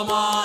Rama